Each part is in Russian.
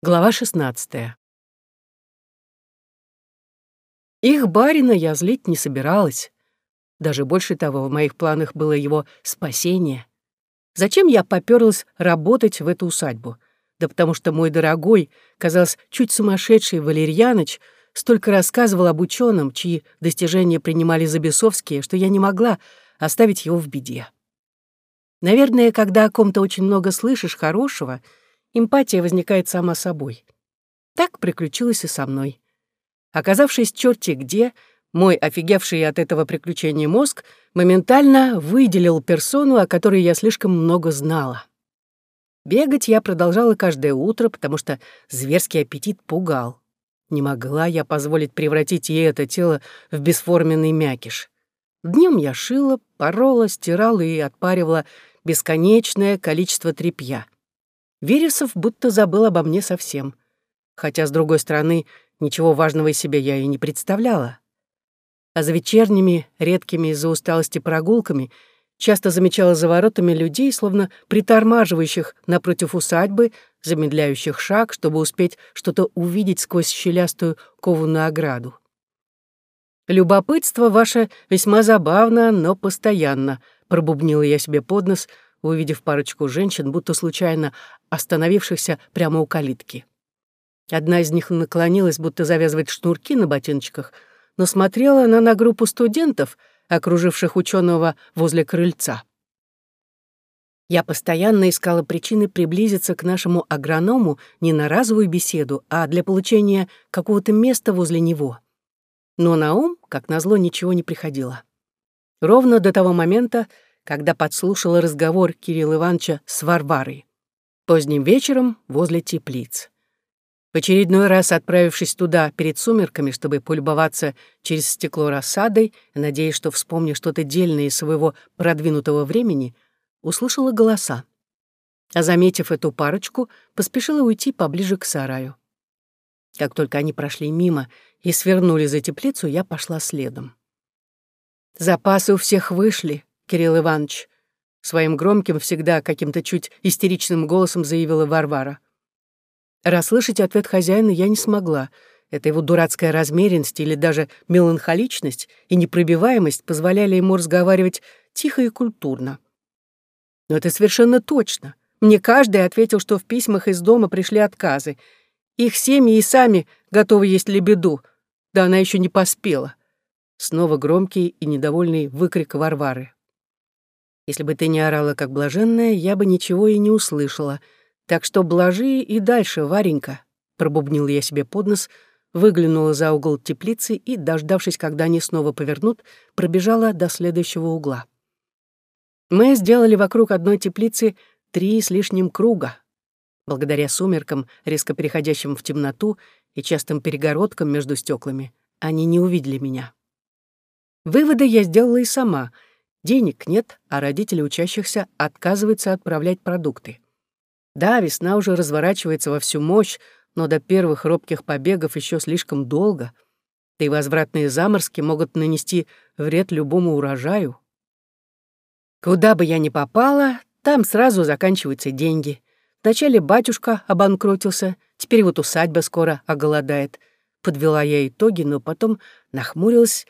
Глава 16. Их барина я злить не собиралась. Даже больше того, в моих планах было его спасение. Зачем я попёрлась работать в эту усадьбу? Да потому что мой дорогой, казалось, чуть сумасшедший Валерьяныч столько рассказывал об ученом, чьи достижения принимали за бесовские, что я не могла оставить его в беде. Наверное, когда о ком-то очень много слышишь хорошего — эмпатия возникает сама собой. Так приключилось и со мной. Оказавшись черти где, мой офигевший от этого приключения мозг моментально выделил персону, о которой я слишком много знала. Бегать я продолжала каждое утро, потому что зверский аппетит пугал. Не могла я позволить превратить ей это тело в бесформенный мякиш. Днем я шила, порола, стирала и отпаривала бесконечное количество тряпья — Вересов будто забыл обо мне совсем. Хотя, с другой стороны, ничего важного из себя я и не представляла. А за вечерними, редкими из-за усталости прогулками часто замечала за воротами людей, словно притормаживающих напротив усадьбы, замедляющих шаг, чтобы успеть что-то увидеть сквозь щелястую кованую ограду. «Любопытство ваше весьма забавно, но постоянно», — пробубнила я себе под нос — увидев парочку женщин, будто случайно остановившихся прямо у калитки. Одна из них наклонилась, будто завязывать шнурки на ботиночках, но смотрела она на группу студентов, окруживших ученого возле крыльца. Я постоянно искала причины приблизиться к нашему агроному не на разовую беседу, а для получения какого-то места возле него. Но на ум, как назло, ничего не приходило. Ровно до того момента, когда подслушала разговор Кирилла Ивановича с Варварой. Поздним вечером возле теплиц. В очередной раз отправившись туда перед сумерками, чтобы полюбоваться через стекло рассадой, надеясь, что вспомню что-то дельное из своего продвинутого времени, услышала голоса. А заметив эту парочку, поспешила уйти поближе к сараю. Как только они прошли мимо и свернули за теплицу, я пошла следом. Запасы у всех вышли, Кирилл Иванович», — своим громким, всегда каким-то чуть истеричным голосом заявила Варвара. Расслышать ответ хозяина я не смогла. Это его дурацкая размеренность или даже меланхоличность и непробиваемость позволяли ему разговаривать тихо и культурно. Но это совершенно точно. Мне каждый ответил, что в письмах из дома пришли отказы. Их семьи и сами готовы есть лебеду. Да она еще не поспела. Снова громкий и недовольный выкрик Варвары. Если бы ты не орала, как блаженная, я бы ничего и не услышала. Так что блажи и дальше, Варенька», — пробубнил я себе под нос, выглянула за угол теплицы и, дождавшись, когда они снова повернут, пробежала до следующего угла. Мы сделали вокруг одной теплицы три с лишним круга. Благодаря сумеркам, резко переходящим в темноту и частым перегородкам между стеклами, они не увидели меня. Выводы я сделала и сама — Денег нет, а родители учащихся отказываются отправлять продукты. Да, весна уже разворачивается во всю мощь, но до первых робких побегов еще слишком долго. Да и возвратные заморски могут нанести вред любому урожаю. Куда бы я ни попала, там сразу заканчиваются деньги. Вначале батюшка обанкротился, теперь вот усадьба скоро оголодает. Подвела я итоги, но потом нахмурилась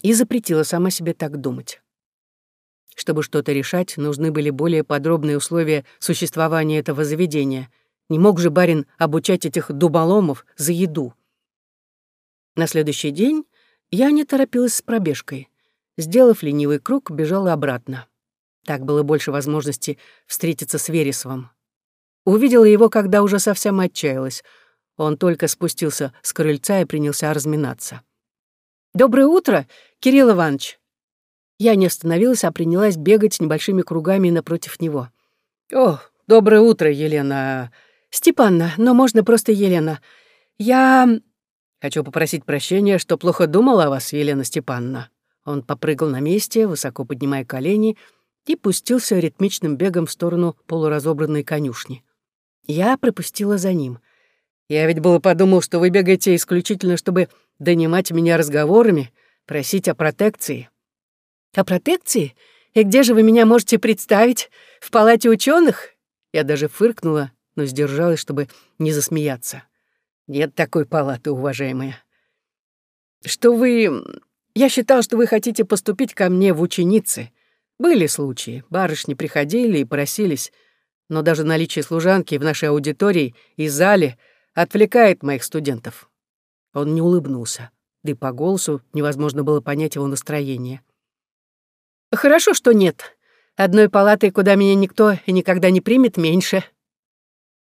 и запретила сама себе так думать. Чтобы что-то решать, нужны были более подробные условия существования этого заведения. Не мог же барин обучать этих дуболомов за еду. На следующий день я не торопилась с пробежкой. Сделав ленивый круг, бежала обратно. Так было больше возможности встретиться с Вересовым. Увидела его, когда уже совсем отчаялась. Он только спустился с крыльца и принялся разминаться. «Доброе утро, Кирилл Иванович!» Я не остановилась, а принялась бегать небольшими кругами напротив него. «О, доброе утро, Елена!» «Степанна, но можно просто Елена. Я...» «Хочу попросить прощения, что плохо думала о вас, Елена Степанна». Он попрыгал на месте, высоко поднимая колени, и пустился ритмичным бегом в сторону полуразобранной конюшни. Я пропустила за ним. Я ведь было подумал, что вы бегаете исключительно, чтобы донимать меня разговорами, просить о протекции. О протекции? И где же вы меня можете представить? В палате ученых? Я даже фыркнула, но сдержалась, чтобы не засмеяться. «Нет такой палаты, уважаемая. Что вы... Я считал, что вы хотите поступить ко мне в ученицы. Были случаи, барышни приходили и просились, но даже наличие служанки в нашей аудитории и зале отвлекает моих студентов». Он не улыбнулся, да и по голосу невозможно было понять его настроение. «Хорошо, что нет. Одной палаты, куда меня никто и никогда не примет, меньше».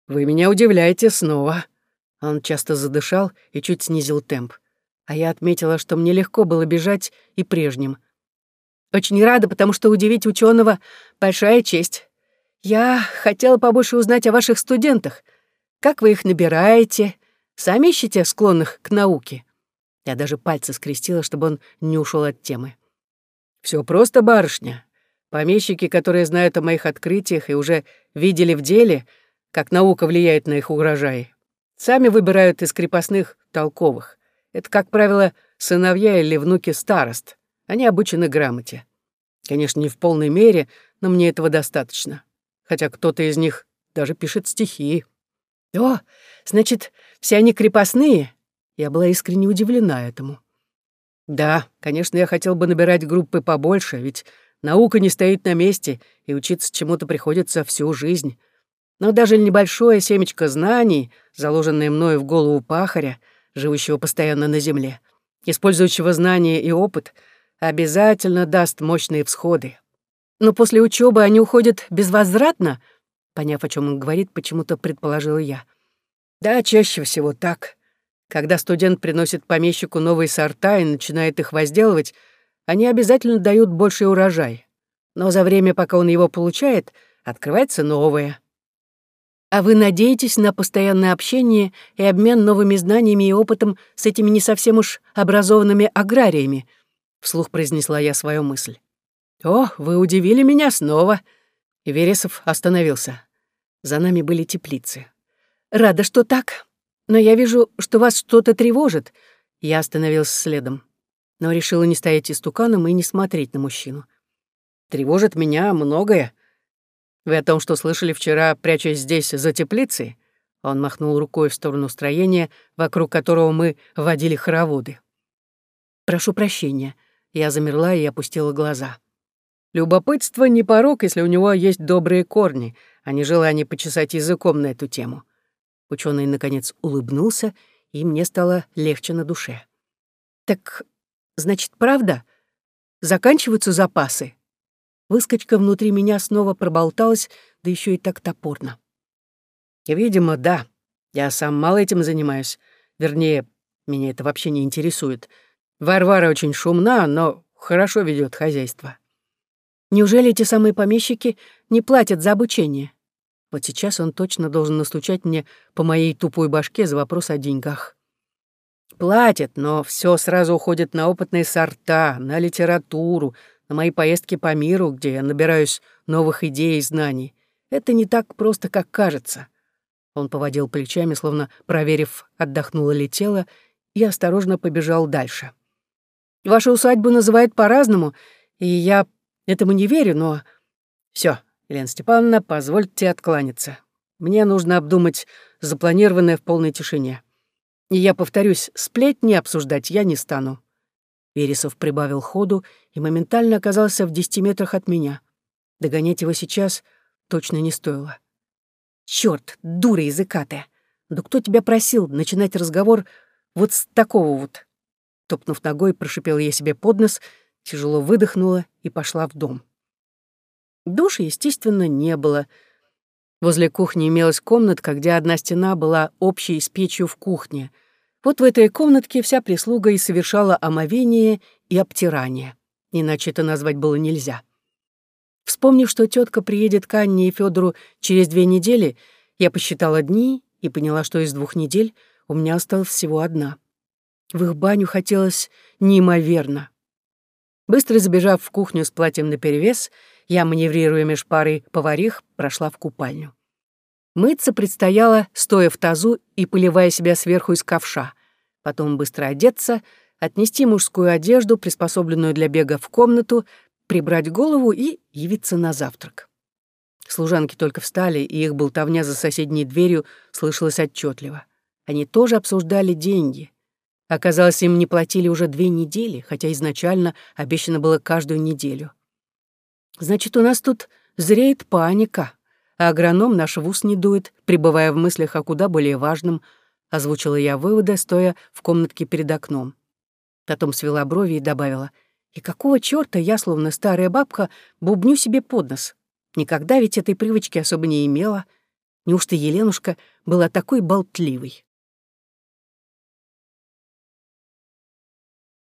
«Вы меня удивляете снова». Он часто задышал и чуть снизил темп. А я отметила, что мне легко было бежать и прежним. «Очень рада, потому что удивить ученого большая честь. Я хотела побольше узнать о ваших студентах. Как вы их набираете? Сами ищете склонных к науке?» Я даже пальцы скрестила, чтобы он не ушел от темы. Все просто, барышня. Помещики, которые знают о моих открытиях и уже видели в деле, как наука влияет на их урожай, сами выбирают из крепостных толковых. Это, как правило, сыновья или внуки старост. Они обучены грамоте. Конечно, не в полной мере, но мне этого достаточно. Хотя кто-то из них даже пишет стихи. О, значит, все они крепостные? Я была искренне удивлена этому. Да, конечно, я хотел бы набирать группы побольше, ведь Наука не стоит на месте, и учиться чему-то приходится всю жизнь. Но даже небольшое семечко знаний, заложенное мною в голову пахаря, живущего постоянно на земле, использующего знания и опыт, обязательно даст мощные всходы. Но после учебы они уходят безвозвратно, поняв, о чем он говорит, почему-то предположила я. Да, чаще всего так. Когда студент приносит помещику новые сорта и начинает их возделывать, они обязательно дают больший урожай. Но за время, пока он его получает, открывается новое. А вы надеетесь на постоянное общение и обмен новыми знаниями и опытом с этими не совсем уж образованными аграриями? Вслух произнесла я свою мысль. О, вы удивили меня снова. И Вересов остановился. За нами были теплицы. Рада, что так. Но я вижу, что вас что-то тревожит. Я остановился следом но решила не стоять истуканом и не смотреть на мужчину. «Тревожит меня многое. Вы о том, что слышали вчера, прячась здесь за теплицей?» Он махнул рукой в сторону строения, вокруг которого мы водили хороводы. «Прошу прощения». Я замерла и опустила глаза. Любопытство не порог, если у него есть добрые корни, а не желание почесать языком на эту тему. Ученый наконец улыбнулся, и мне стало легче на душе. «Так Значит, правда? Заканчиваются запасы. Выскочка внутри меня снова проболталась, да еще и так топорно. Видимо, да. Я сам мало этим занимаюсь. Вернее, меня это вообще не интересует. Варвара очень шумна, но хорошо ведет хозяйство. Неужели эти самые помещики не платят за обучение? Вот сейчас он точно должен настучать мне по моей тупой башке за вопрос о деньгах. Платят, но все сразу уходит на опытные сорта, на литературу, на мои поездки по миру, где я набираюсь новых идей и знаний. Это не так просто, как кажется. Он поводил плечами, словно проверив, отдохнуло ли тело, и осторожно побежал дальше. Вашу усадьбу называют по-разному, и я этому не верю, но... все, Елена Степановна, позвольте откланяться. Мне нужно обдумать запланированное в полной тишине. И я повторюсь, сплетни обсуждать я не стану. Вересов прибавил ходу и моментально оказался в десяти метрах от меня. Догонять его сейчас точно не стоило. Черт, дура языкатая! Да кто тебя просил начинать разговор вот с такого вот? Топнув ногой, прошипела я себе под нос, тяжело выдохнула и пошла в дом. Души, естественно, не было. Возле кухни имелась комнатка, где одна стена была общей с печью в кухне. Вот в этой комнатке вся прислуга и совершала омовение и обтирание. Иначе это назвать было нельзя. Вспомнив, что тетка приедет к Анне и Федору через две недели, я посчитала дни и поняла, что из двух недель у меня осталась всего одна. В их баню хотелось неимоверно. Быстро забежав в кухню с платьем наперевес, я, маневрируя меж парой поварих, прошла в купальню. Мыться предстояло, стоя в тазу и поливая себя сверху из ковша. Потом быстро одеться, отнести мужскую одежду, приспособленную для бега, в комнату, прибрать голову и явиться на завтрак. Служанки только встали, и их болтовня за соседней дверью слышалась отчетливо. Они тоже обсуждали деньги. Оказалось, им не платили уже две недели, хотя изначально обещано было каждую неделю. Значит, у нас тут зреет паника, а агроном наш в ус не дует, пребывая в мыслях о куда более важном, озвучила я выводы, стоя в комнатке перед окном. Потом свела брови и добавила, «И какого чёрта я, словно старая бабка, бубню себе под нос? Никогда ведь этой привычки особо не имела. Неужто Еленушка была такой болтливой?»